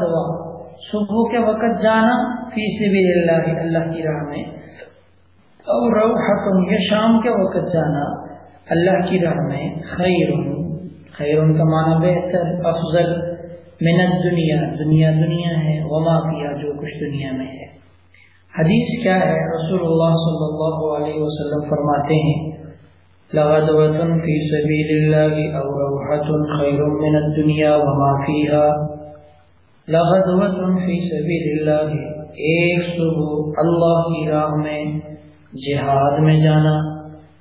الغدوہ صبح کے وقت جانا، فی سبیل اللہ اللہ کی راہ میں۔ اور روحت یا شام کے وقت جانا، اللہ کی راہ میں۔ خیر خیر کا معنی بہتر، افضل۔ من دنیا دنیا دنیا ہے، وما کیا جو کچھ دنیا میں ہے۔ حدیث کیا ہے؟ رسول اللہ صلی اللہ علیہ وسلم فرماتے ہیں لغدوة في سبيل الله أو روحة خير من الدنيا وما فيها لغدوة في سبيل الله. ایک صبح اللہ کی راہ میں جہاد میں جانا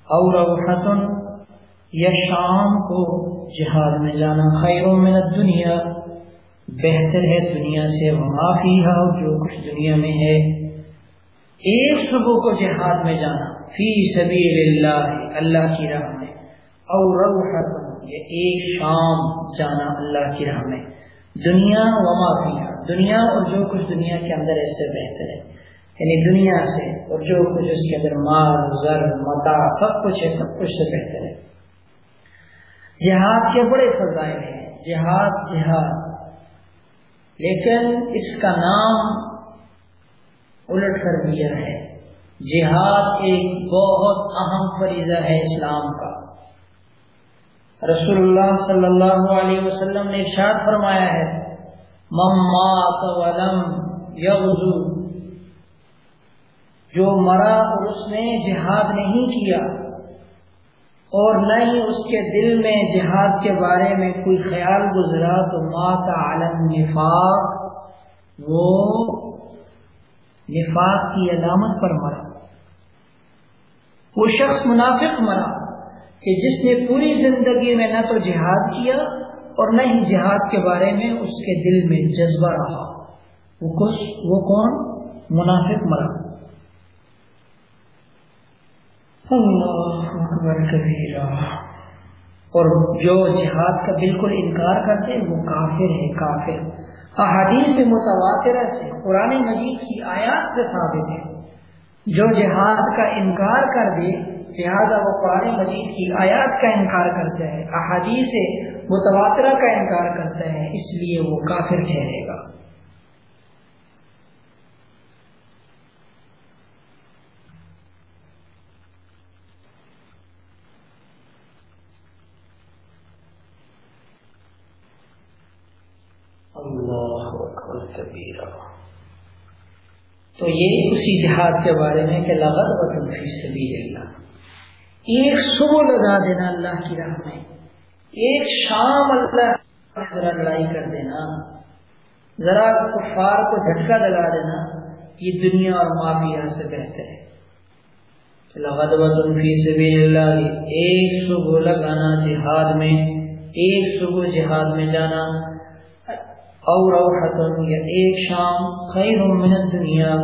اور روحة یا شام کو جہاد میں جانا. خیر من الدنیا، بہتر ہے دنیا سے، وما فیها جو کچھ دنیا میں ہے. ایک صبح کو جہاد میں جانا فی سبیل اللہ اللہ کی راہ میں. اور یہ ایک شام جانا اللہ کی راہ میں. دنیا وما فیہا، دنیا اور جو کچھ دنیا کے اندر اس سے بہتر ہے۔ یعنی دنیا سے اور جو کچھ اس کے اندر مال زر متا، سب کچھ ہے، سب کچھ سے بہتر ہے۔ جہاد کے بڑے فضائل ہیں۔ جہاد جہاد۔ لیکن اس کا نام الٹ کر دیا ہے۔ جہاد ایک بہت اہم فریضہ ہے اسلام کا۔ رسول اللہ صلی اللہ علیہ وسلم نے ارشاد فرمایا ہے ولم یغزو جو مرا اور اس نے جہاد نہیں کیا اور نہ ہی اس کے دل میں جہاد کے بارے میں کوئی خیال گزرا، تو ماں کا عالم نفاق وہ نفاق کی علامت پر مرا۔ وہ شخص منافق مرا۔ کہ جس نے پوری زندگی میں نہ تو جہاد کیا اور نہ ہی جہاد کے بارے میں اس کے دل میں جذبہ رہا۔ وہ کچھ وہ کون؟ منافق مرا۔ اللہ اکبر اور جو جہاد کا بالکل انکار کرتے وہ کافر ہے کافر۔ احادیث متواترہ سے، قرآن مجید کی آیات سے ثابت ہے۔ جو جہاد کا انکار کر دے لہٰذا وہ قرآن مجید کی آیات کا انکار کرتا ہے احادیث متواترہ کا انکار کرتا ہے اس لیے وہ کافر ٹھہرے گا۔ تو یہ اسی جہاد کے بارے میں کہ لغت وطن فی سبیل اللہ۔ ایک صبح لگا دینا اللہ کی راہ میں، ایک شام اللہ ذرا لڑائی کر دینا، ذرا کفار کو جھٹکا لگا دینا، یہ دنیا اور معافیا سے بہتر ہے۔ فی سبیل اللہ، ایک صبح لگانا جہاد میں، ایک صبح جہاد میں جانا اور یا ایک شام خیر من دنیا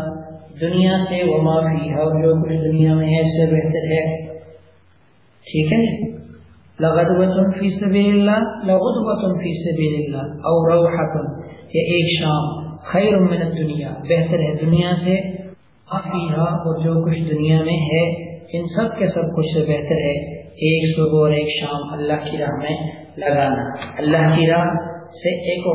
دنیا سے وہ معافی ہے اور جو کچھ دنیا میں ہے اس سے بہتر ہے۔ ٹھیک ہے؟ لغت وطن فی سبیل اللہ لغت وطن فی سبیل اللہ اور روحت یا ایک شام خیر من دنیا بہتر ہے دنیا سے معافی ہے، اور جو کچھ دنیا میں ہے، ان سب کے سب کچھ سے بہتر ہے، ایک صبح اور ایک شام، اللہ کی راہ میں لگانا۔ اللہ کی راہ سے ایک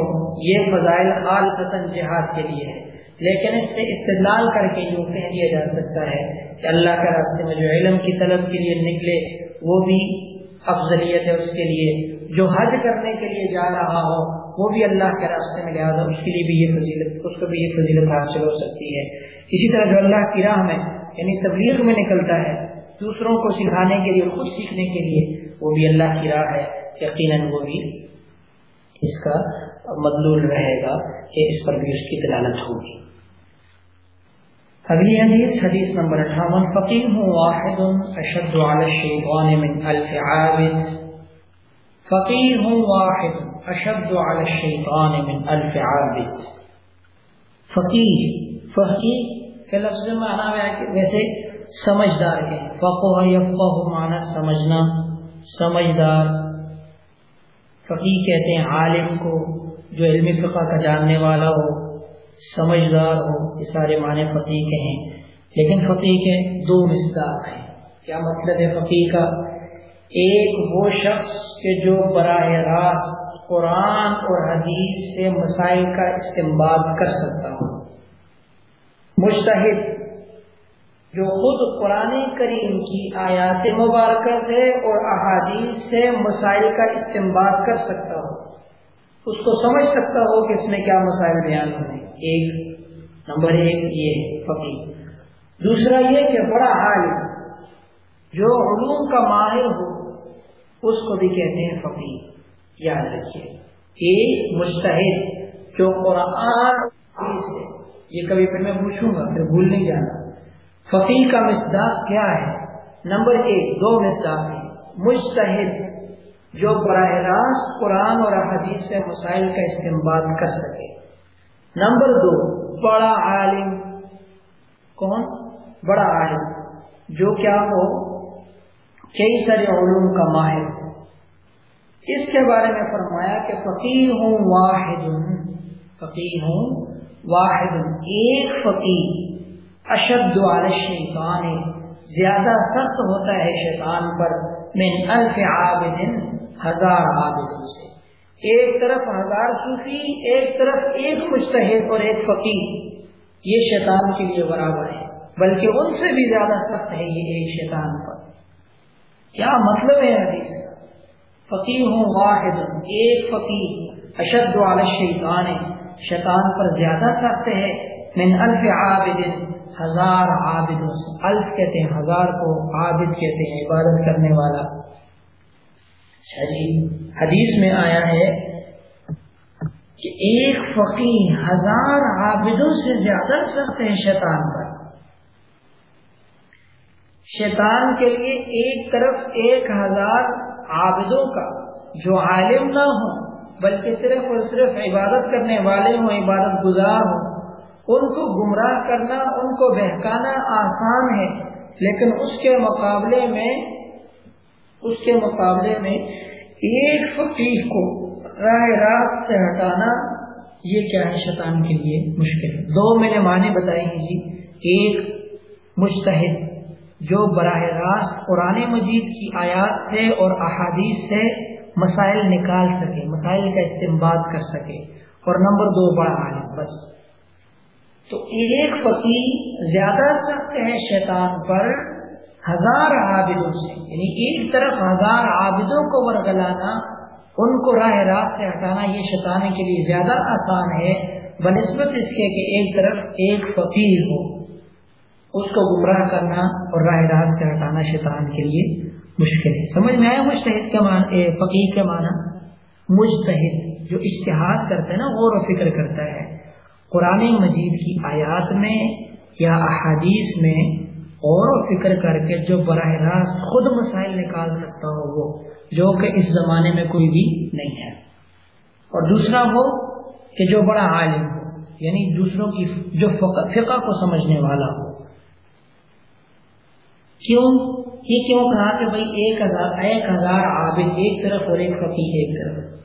یہ فضائل خالصتاً جہاد کے لیے ہے۔ لیکن اس سے استدلال کر کے یوں کہہ دیا جا سکتا ہے کہ اللہ کے راستے میں جو علم کی طلب کے لیے نکلے وہ بھی افضلیت ہے اس کے لیے، جو حج کرنے کے لیے جا رہا ہو، وہ بھی اللہ کے راستے میں لہٰذا اس کے لیے بھی یہ فضیلت، اس کو بھی یہ فضیلت حاصل ہو سکتی ہے۔ اسی طرح جو اللہ کی راہ میں یعنی تبلیغ میں نکلتا ہے، دوسروں کو سکھانے کے لیے خود سیکھنے کے لیے، وہ بھی اللہ کی راہ ہے۔ یقیناً وہ بھی اس کا مدلول رہے گا کہ اس پر بھی اس کی دلالت ہوگی۔ اگلی حدیث حدیث نمبر اٹھاون فقیر ہوں واحد اشد على الشیطان من الف عابد فقیر ہوں واحد اشد على الشیطان من الف عابد فقیر فقیر کے لفظ معنی میں ویسے سمجھدار کے فقہ یفقہ معنی سمجھنا، سمجھدار. فقیر کہتے ہیں عالم کو، جو علم فقہ کا جاننے والا ہو. سمجھدار ہو یہ سارے معنی فقیر کے ہیں، لیکن فقیر کے دو مصداق ہیں۔ کیا مطلب ہے فقیر کا؟ ایک وہ شخص کے جو براہ راست قرآن اور حدیث سے مسائل کا استعمال کر سکتا ہوں مشتحد جو خود قرآن کریم کی آیات مبارکہ سے اور احادیث سے مسائل کا استعمال کر سکتا ہو۔ اس کو سمجھ سکتا ہو کہ اس میں کیا مسائل بیان ہوئے ایک، نمبر ایک یہ فقی۔ دوسرا یہ کہ بڑا حال جو علوم کا ماہر ہو، اس کو بھی کہتے ہیں فقی۔ یاد رکھیے ایک مستحد جو قرآن سے یہ کبھی پھر میں پوچھوں گا، پھر بھول نہیں جانا۔ فقی کا مصداق کیا ہے؟ نمبر ایک، دو مصداق ہے مستحد جو براہ راست قرآن اور حدیث سے مسائل کا استعمال کر سکے۔ نمبر دو، بڑا عالم۔ کون؟ بڑا عالم، جو کیا ہو کئی سارے علوم کا ماہر۔ اس کے بارے میں فرمایا کہ فقیر ہوں واحد۔ فقیر ہوں واحد۔ ایک فقیر اشد شیطان زیادہ سخت ہوتا ہے شیطان پر، من الف عابد ہزار عابدوں سے۔ ایک طرف ہزار صوفی، ایک طرف ایک مشتحد اور ایک فقیر۔ یہ شیطان کے لیے برابر ہے، بلکہ ان سے بھی زیادہ سخت ہے یہ ایک شیطان پر۔ کیا مطلب ہے حدیث کا؟ فقیر ہوں واحد، ایک فقیر۔ اشد والا شیطان شیطان پر زیادہ سخت ہے۔ من الف عابد، ہزار عابدوں سے۔ الف کہتے ہیں ہزار کو، عابد کہتے ہیں عبادت کرنے والا۔ اچھا جی۔ حدیث میں آیا ہے کہ ایک فقیر ہزار عابدوں سے زیادہ سخت ہے شیطان پر۔ شیطان کے لیے ایک طرف ایک ہزار عابدوں کا جو عالم نہ ہو بلکہ صرف اور صرف عبادت کرنے والے ہوں، عبادت گزار ہوں، ان کو گمراہ کرنا، ان کو بہکانا آسان ہے، لیکن اس کے مقابلے میں اس کے مقابلے میں ایک فقیر کو راہ راست سے ہٹانا یہ کیا ہے شیطان کے لیے مشکل ہے؟ دو میں نے معنی بتائی ہیں جی۔ ایک مشتحد جو براہ راست قرآن مجید کی آیات سے اور احادیث سے مسائل نکال سکے، مسائل کا استعمال کر سکے۔ اور نمبر دو، بڑا عالم، بس۔ تو ایک فقیر زیادہ سخت ہے شیطان پر ہزار عابدوں سے یعنی ایک طرف ہزار عابدوں کو ورگلانا، ان کو راہ راست سے ہٹانا، یہ شیطانے کے لیے زیادہ آسان ہے، بنسبت اس کے کہ ایک طرف ایک فقیر ہو، اس کو گمراہ کرنا اور راہ راست سے ہٹانا شیطان کے لیے مشکل ہے۔ سمجھ میں آیا مشتحد کے معنی فقیر کے معنی مجتہد، جو اشتہاد کرتا ہے نا، غور و فکر کرتا ہے۔ قرآن مجید کی آیات میں یا احادیث میں غور و فکر کر کے جو براہ راست خود مسائل نکال سکتا ہو وہ، جو کہ اس زمانے میں کوئی بھی نہیں ہے۔ اور دوسرا وہ کہ جو بڑا عالم ہو یعنی دوسروں کی جو فقہ کو سمجھنے والا ہو۔ کیوں؟ یہ کیوں کہا کہ بھائی ایک ہزار ایک ہزار عابد ایک طرف اور ایک فقیر ایک طرف۔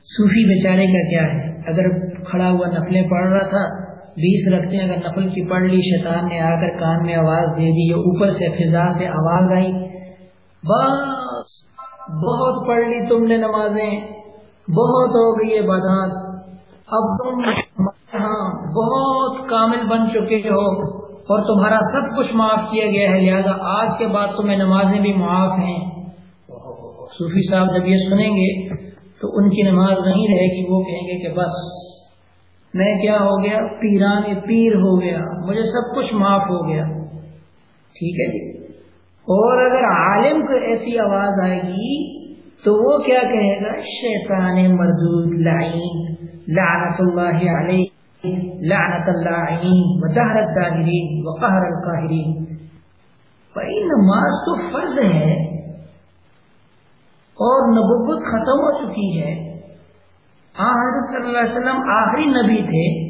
صوفی بیچارے کا کیا ہے؟ اگر کھڑا ہوا نفلیں پڑھ رہا تھا بیس رکھتے ہیں۔ اگر نفل کی پڑھ لی، شیطان نے آ کر کان میں آواز دے دی اوپر سے فضا سے آواز آئی، بس بہت پڑھ لی تم نے نمازیں، بہت ہو گئی ہے اب تم ہاں بہت کامل بن چکے ہو اور تمہارا سب کچھ معاف کیا گیا ہے۔ لہذا آج کے بعد تمہیں نمازیں بھی معاف ہیں۔ صوفی صاحب جب یہ سنیں گے تو ان کی نماز نہیں رہے گی، وہ کہیں گے کہ بس میں کیا ہو گیا؟ پیران پیر ہو گیا، مجھے سب کچھ معاف ہو گیا۔ ٹھیک ہے جی؟ اور اگر عالم کو ایسی آواز آئے گی، تو وہ کیا کہے گا؟ شیطان مردود، لعین، لعنت اللہ علیہ، لعنت اللہ وطہرت ظاہرین وقہر القاہرین۔ بھائی، نماز تو فرض ہے اور نبوت ختم ہو چکی ہے۔ حضرت صلی اللہ علیہ وسلم آخری نبی تھے۔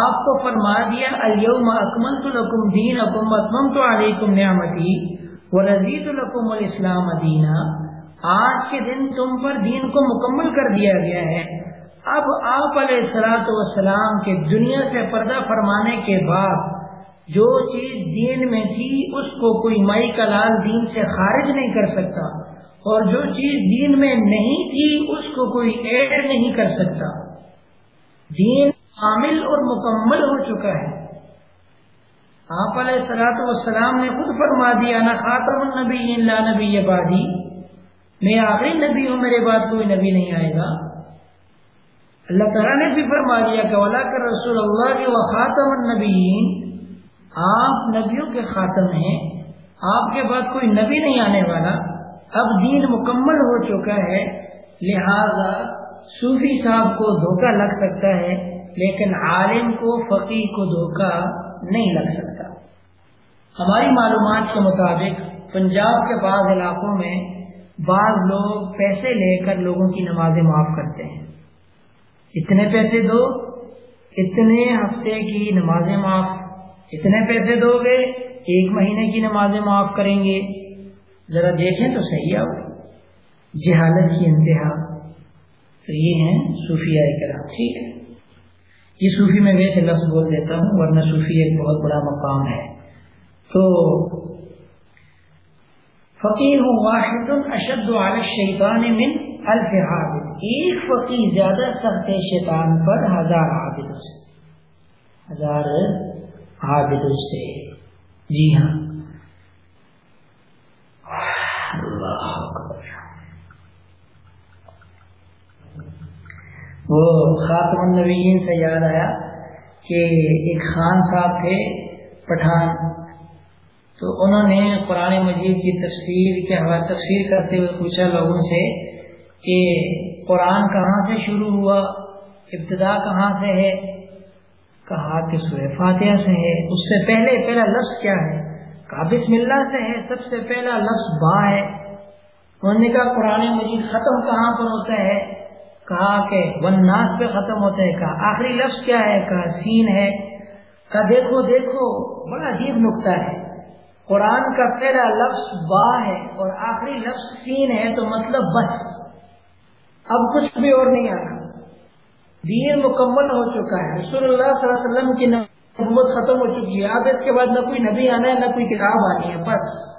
آپ کو فرما دیا اليوم اکملت لکم دین اکم اتممت علیکم نعمتی ورزید لکم الاسلام دینا۔ آج کے دن تم پر دین کو مکمل کر دیا گیا ہے۔ اب آپ علیہ السلاۃ والسلام کے دنیا سے پردہ فرمانے کے بعد جو چیز دین میں تھی، اس کو کوئی مائی کا لال دین سے خارج نہیں کر سکتا۔ اور جو چیز دین میں نہیں تھی، اس کو کوئی ایڈ نہیں کر سکتا۔ دین شامل اور مکمل ہو چکا ہے۔ آپ علیہ سلاط والسلام نے خود فرما دیا نا خاتم النبی لا نبی بادی میں آخری نبی ہوں، میرے بعد کوئی نبی نہیں آئے گا۔ اللہ تعالیٰ نے بھی فرما دیا کہ اولا کر رسول اللہ کے وہ خاتم النبی آپ نبیوں کے خاتم ہیں، آپ کے بعد کوئی نبی نہیں آنے والا۔ اب دین مکمل ہو چکا ہے، لہذا صوفی صاحب کو دھوکہ لگ سکتا ہے، لیکن عالم کو، فقیر کو دھوکہ نہیں لگ سکتا۔ ہماری معلومات کے مطابق، پنجاب کے بعض علاقوں میں بعض لوگ پیسے لے کر لوگوں کی نمازیں معاف کرتے ہیں۔ اتنے پیسے دو، اتنے ہفتے کی نمازیں معاف، اتنے پیسے دو گے، ایک مہینے کی نمازیں معاف کریں گے۔ ذرا دیکھیں تو صحیح آؤ جہالت کی انتہا تو یہ ہیں صوفیاء کرام، ٹھیک ہے۔ یہ صوفی میں ویسے لفظ بول دیتا ہوں، ورنہ صوفی ایک بہت بڑا مقام ہے۔ تو فقیر واحد اشد علی الشیطان من الف عابد ایک فقیر زیادہ سخت ہے شیطان پر ہزار عابد سے، ہزار عابد سے۔ جی ہاں۔ وہ خاتم النبیین سے یاد آیا کہ ایک خان صاحب تھے پٹھان۔ تو انہوں نے قرآن مجید کی تفسیر کے حوالے تفسیر کرتے ہوئے پوچھا لوگوں سے کہ قرآن کہاں سے شروع ہوا؟ ابتدا کہاں سے ہے؟ کہا کہ سورہ فاتحہ سے ہے۔ اس سے پہلے پہلا لفظ کیا ہے؟ کہا بسم اللہ سے ہے۔ سب سے پہلا لفظ با ہے۔ انہوں نے کہا قرآن مجید ختم کہاں پر ہوتا ہے؟ کہا کہ ون ناس پہ ختم ہوتا ہے، کہا، آخری لفظ کیا ہے؟ کہا، سین ہے۔ کہا، دیکھو دیکھو، بڑا عجیب نقطہ ہے۔ قرآن کا پہلا لفظ با ہے اور آخری لفظ سین ہے، تو مطلب بس۔ اب کچھ بھی اور نہیں آ رہا دین مکمل ہو چکا ہے۔ رسول اللہ صلی اللہ علیہ وسلم کی نبوت ختم ہو چکی ہے۔ اب اس کے بعد نہ کوئی نبی آنا ہے، نہ کوئی کتاب آنی ہے، بس۔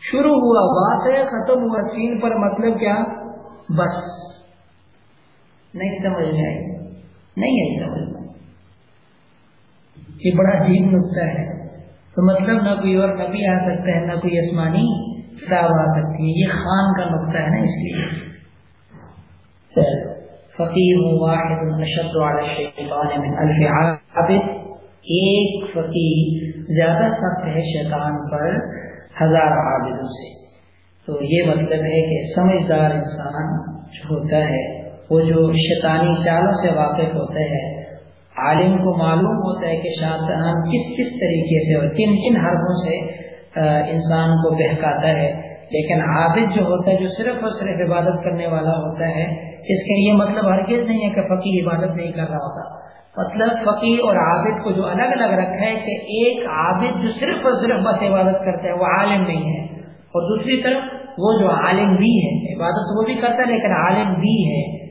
شروع ہوا بات ہے ختم ہوا، سین پر مطلب کیا؟ بس۔ نہیں سمجھ میں آئی۔ نہیں آئی سمجھ میں۔ یہ بڑا عجیب نقطہ ہے۔ تو مطلب نہ کوئی اور نبی آ سکتا ہے، نہ کوئی آسمانی کتاب آ سکتی ہے۔ یہ خان کا نقطہ ہے نا اس لیے۔ فقیر واحد نشد من الف عابد ایک فقیر زیادہ سخت ہے شیطان پر ہزار عابدوں سے۔ تو یہ مطلب ہے کہ سمجھدار انسان جو ہوتا ہے۔ وہ جو شیطانی چالوں سے واقف ہوتے ہیں، عالم کو معلوم ہوتا ہے کہ شاطان کس کس طریقے سے اور کن کن حرفوں سے انسان کو بہکاتا ہے۔ لیکن عابد جو ہوتا ہے، جو صرف اور صرف عبادت کرنے والا ہوتا ہے، اس کا یہ مطلب ہرگز نہیں ہے کہ فقیر عبادت نہیں کر رہا ہوتا۔ مطلب فقیر اور عابد کو جو الگ الگ رکھا ہے کہ ایک عابد جو صرف اور صرف بس عبادت کرتا ہے، وہ عالم نہیں ہے۔ اور دوسری طرف وہ جو عالم بھی ہے، عبادت وہ بھی کرتا ہے لیکن عالم بھی ہے۔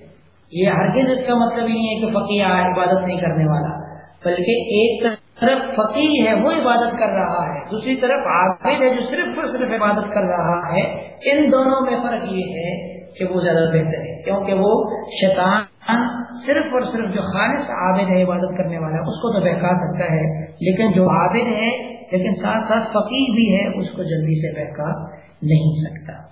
یہ ہرگز اس کا مطلب نہیں ہے کہ فقیر عبادت نہیں کرنے والا۔ بلکہ ایک طرف فقیر ہے، وہ عبادت کر رہا ہے۔ دوسری طرف عابد ہے، جو صرف اور صرف عبادت کر رہا ہے۔ ان دونوں میں فرق یہ ہے کہ وہ زیادہ بہتر ہے۔ کیونکہ وہ شیطان صرف اور صرف جو خالص عابد ہے عبادت کرنے والا، اس کو تو بہکا سکتا ہے۔ لیکن جو عابد ہے، لیکن ساتھ ساتھ فقیر بھی ہے، اس کو جلدی سے بہکا نہیں سکتا۔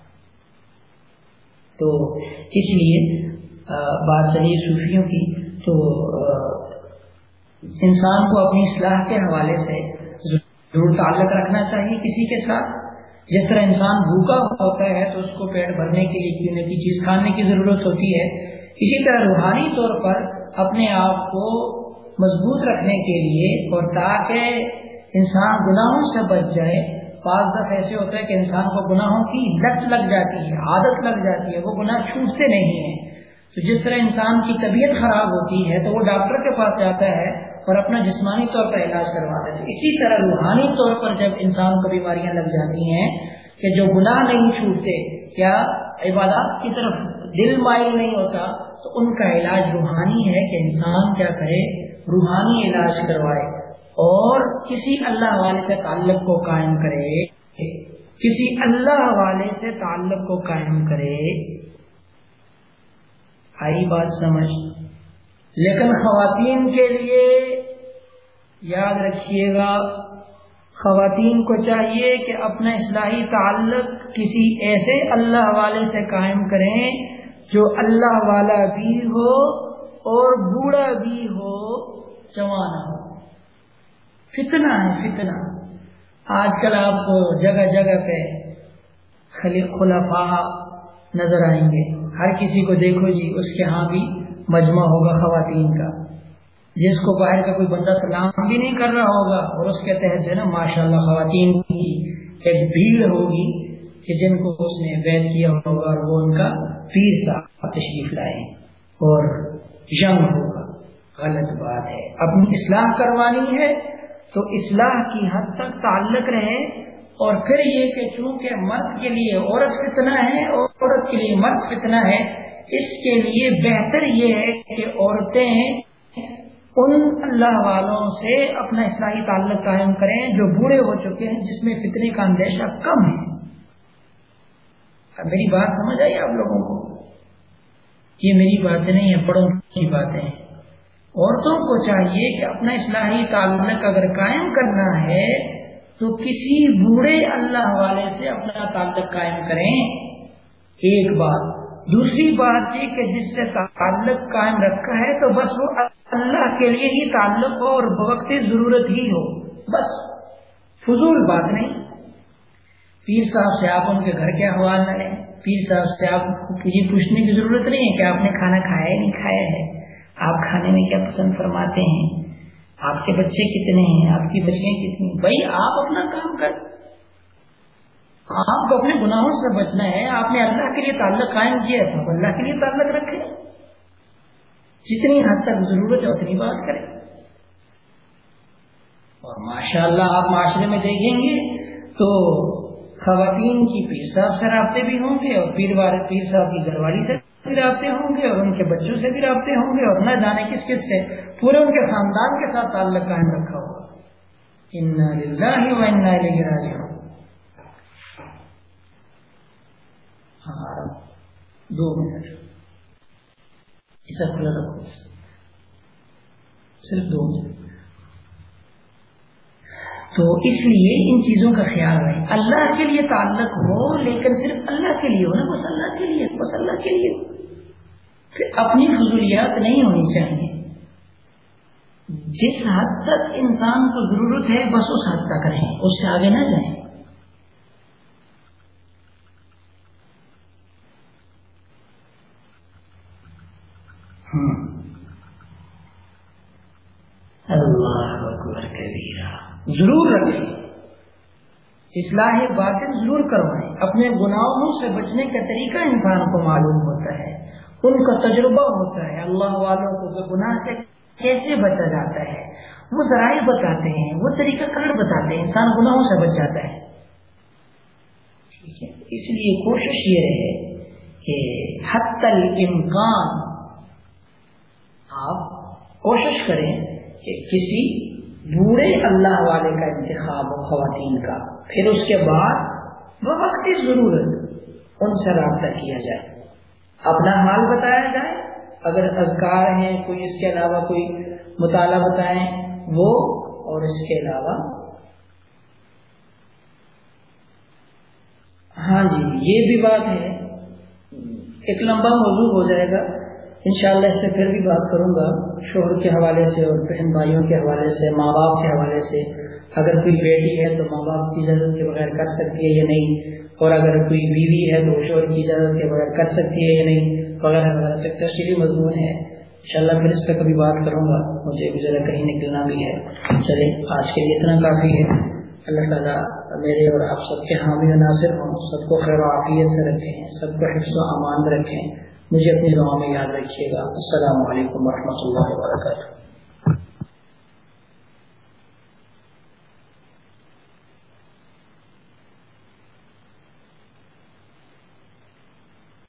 تو اس لیے بات چلی صوفیوں کی، تو انسان کو اپنی اصلاح کے حوالے سے ضرور تعلق رکھنا چاہیے کسی کے ساتھ۔ جس طرح انسان بھوکا ہوتا ہے تو اس کو پیٹ بھرنے کے لیے پینے کی چیز کھانے کی ضرورت ہوتی ہے۔ اسی طرح روحانی طور پر اپنے آپ کو مضبوط رکھنے کے لیے اور تاکہ انسان گناہوں سے بچ جائے۔ بعض دفعہ ایسے ہوتا ہے کہ انسان کو گناہوں کی لت لگ جاتی ہے، عادت لگ جاتی ہے، وہ گناہ چھوٹتے نہیں ہیں۔ تو جس طرح انسان کی طبیعت خراب ہوتی ہے تو وہ ڈاکٹر کے پاس جاتا ہے اور اپنا جسمانی طور پر علاج کرواتا ہے۔ اسی طرح روحانی طور پر جب انسان کو بیماریاں لگ جاتی ہیں کہ جو گناہ نہیں چھوٹتے، کیا عبادات کی طرف دل مائل نہیں ہوتا، تو ان کا علاج روحانی ہے کہ انسان کیا کرے، روحانی علاج کروائے۔ اور کسی اللہ والے سے تعلق کو قائم کرے، کسی اللہ والے سے تعلق کو قائم کرے آئی بات سمجھ۔ لیکن خواتین کے لیے یاد رکھیے گا، خواتین کو چاہیے کہ اپنا اصلاحی تعلق کسی ایسے اللہ والے سے قائم کریں جو اللہ والا بھی ہو اور بوڑھا بھی ہو جوان ہو۔ فتنہ ہے فتنہ۔ آج کل آپ کو جگہ جگہ پہ خلفا نظر آئیں گے۔ ہر کسی کو دیکھو جی اس کے ہاں بھی مجمع ہوگا خواتین کا۔ جس کو باہر کا کوئی بندہ سلام بھی نہیں کر رہا ہوگا، اور اس کے تحت ہے نا ماشاء اللہ خواتین کی ایک بھیڑ ہوگی کہ جن کو اس نے وید کیا ہوگا اور وہ ان کا پیر صاحب تشریف لائے اور یم ہوگا۔ غلط بات ہے۔ اپنی اصلاح کروانی ہے تو اصلاح کی حد تک تعلق رہے اور پھر یہ کہ چونکہ مرد کے لیے عورت کتنا ہے اور عورت کے لیے مرد کتنا ہے، اس کے لیے بہتر یہ ہے کہ عورتیں ان اللہ والوں سے اپنا اصلاحی تعلق قائم کریں جو بوڑھے ہو چکے ہیں، جس میں فتنے کا اندیشہ کم ہے۔ میری بات سمجھ آئی آپ لوگوں کو؟ یہ میری باتیں نہیں ہیں، بڑوں کی باتیں ہیں۔ عورتوں کو چاہیے کہ اپنا اصلاحی تعلق اگر قائم کرنا ہے تو کسی بوڑھے اللہ والے سے اپنا تعلق قائم کریں۔ ایک بات۔ دوسری بات یہ کہ جس سے تعلق قائم رکھا ہے تو بس وہ اللہ کے لیے ہی تعلق ہو اور وقت ضرورت ہی ہو۔ بس۔ فضول بات نہیں۔ پیر صاحب سے آپ ان کے گھر کے احوال نہ لیں۔ پیر صاحب سے آپ یہ پوچھنے کی ضرورت نہیں ہے کہ آپ نے کھانا کھایا نہیں کھایا ہے۔ آپ کھانے میں کیا پسند فرماتے ہیں؟ آپ کے بچے کتنے ہیں؟ آپ کی بچیاں کتنی بھائی، آپ اپنا کام کر۔ آپ کو اپنے گناہوں سے بچنا ہے۔ آپ نے اللہ کے لیے تعلق قائم کیا تو اللہ کے لیے تعلق رکھے۔ جتنی حد تک ضرورت ہے، اتنی بات کریں۔ اور ماشاء اللہ آپ معاشرے میں دیکھیں گے تو خواتین کی پیر صاحب سے رابطے بھی ہوں گے اور پیر والے پیر صاحب کی گھر والی سے بھی رابطے ہوں گے اور ان کے بچوں سے بھی رابطے ہوں گے اور نہ جانے کس کس سے پورے ان کے خاندان کے ساتھ تعلق قائم رکھا ہوگا ان ہاں، دو منٹ۔ ایسا کھلا رکھو۔ صرف دو منٹ۔ تو اس لیے ان چیزوں کا خیال رہے اللہ کے لیے تعلق ہو، لیکن صرف اللہ کے لیے ہو نا بس اللہ کے لیے بس اللہ کے لیے۔ اپنی فضولیات نہیں ہونی چاہیے۔ جس حد تک انسان کو ضرورت ہے، بس اس حد تک رہیں، اس سے آگے نہ جائیں۔ اللہ اکبر کبیرہ۔ ضرور رکھیں۔ اصلاح باطن ضرور کروائیں۔ اپنے گناہوں سے بچنے کا طریقہ انسان کو معلوم ہوتا ہے۔ ان کا تجربہ ہوتا ہے۔ اللہ والوں کو گناہ سے کیسے بچا جاتا ہے؟ وہ ذرائع بتاتے ہیں، وہ طریقہ کار بتاتے ہیں۔ انسان گناہوں سے بچ جاتا ہے۔ ٹھیک ہے؟ اس لیے کوشش یہ رہے کہ حت الامکان آپ کوشش کریں کہ کسی بوڑھے اللہ والے کا انتخاب ہو خواتین کا۔ پھر اس کے بعد وہ وقت کی ضرورت ان سے رابطہ کیا جائے۔ اپنا حال بتایا جائے، اگر اذکار ہیں، کوئی اس کے علاوہ کوئی مطالعہ بتائیں، وہ اور اس کے علاوہ۔ ہاں جی یہ بھی بات ہے۔ ایک لمبا موضوع ہو جائے گا۔ انشاءاللہ اس پہ پھر بھی بات کروں گا، شوہر کے حوالے سے اور بہن بھائیوں کے حوالے سے، ماں باپ کے حوالے سے۔ اگر کوئی بیٹی ہے تو ماں باپ کی اجازت کے بغیر کر سکتی ہے یا نہیں؟ اور اگر کوئی بیوی ہے تو شوہر کی اجازت کے بغیر کر سکتی ہے یا نہیں؟ وغیرہ وغیرہ تفصیلی مضمون ہے۔ ان شاء اللہ پھر اس پہ کبھی بات کروں گا۔ مجھے بھی ذرا کہیں نکلنا بھی ہے۔ چلے آج کے لیے اتنا کافی ہے۔ اللہ تعالیٰ میرے اور آپ سب کے حامی ناصر ہوں۔ سب کو خیر و عافیت سے رکھیں۔ سب کو حفظ و امان رکھیں۔ مجھے اپنی دعا میں یاد رکھیے گا۔ السلام علیکم ورحمۃ اللہ وبرکاتہ۔